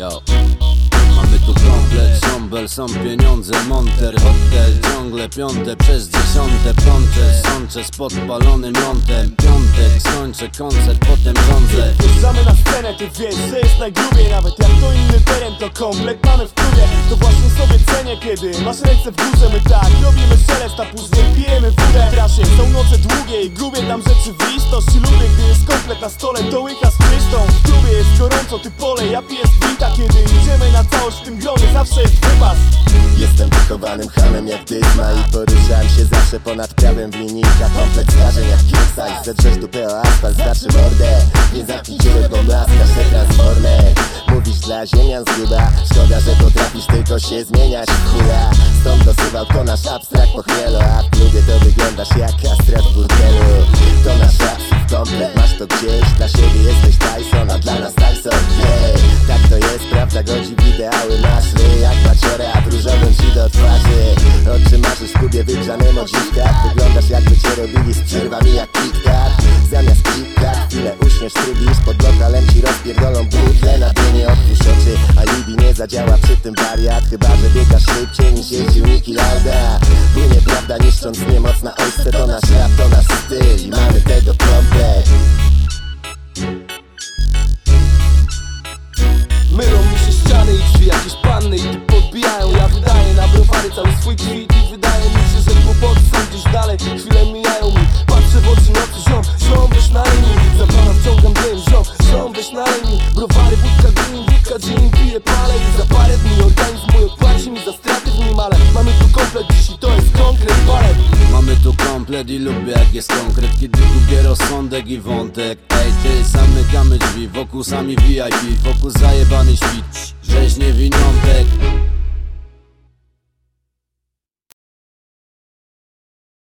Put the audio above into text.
Yo. Mamy tu komplet, żąbel, są pieniądze, monter, hotel Ciągle piąte przez dziesiąte, plącze, sącze z podpalonym lądem Piątek, skończę koncert, potem rządzę Wjeżdżamy na scenę, ty wiesz, że jest najgrubiej Nawet jak to inny teren, to komplet mamy w klubie To właśnie sobie cenię, kiedy masz ręce w górze My tak robimy szelest, a później pijemy wódę W trasie są noce długie i grubie tam rzeczywistość. I lubię, gdy jest komplet na stole, to łyka z czysztą W klubie jest gorąco, ty pole, ja piję z gwinta Kiedy idziemy na całość w tym gronie, zawsze jest wypas. Jestem wychowanym hamem jak dysma I poruszałem się zawsze ponad prawem w linijkach Kompleks zdarzeń jak Kingsize Zedrzesz dupę o asfalt, znaczy mordę Nie zamknij bo blaska się transformer Mówisz dla ziemian zguba Szkoda, że potrafisz tylko się zmieniać w chuja Stąd dosuwał to nasz abstrakt po chmielu. A w klubie to wyglądasz jak kastrat w burdelu To nasz komplet, masz to gdzieś. Dla siebie jesteś Tyson, a dla nas Tyson yeah. Tak to jest, prawda godzi w ideały. Ryj jak maciorę, a w różowym ci do twarzy. Oczy masz w klubie wygrzanym o dziwkach Wyglądasz jakby cię robili z przerwami jak KitKat Zamiast KitKat chwilę uśmiesz, trybisz Pod lokalem ci rozpierdolą butle. Na dnie nie otwórz oczy, alibi nie zadziała przy tym wariat. Chyba, że biegasz szybciej niż jeździł Niki Lauda. Płynie prawda niszcząc niemocna ojce To nasz rap, to nasz styl. I mamy tego komplet. Mylą mi się ściany i drzwi jakieś panny i podbijają. Ja wydaję na browary cały swój tu komplet i lubię jak jest konkret. Kiedy gubię rozsądek i wątek Ej ty, zamykamy drzwi. Wokół sami VIP Wokół zajebany świt Rzeź niewiniątek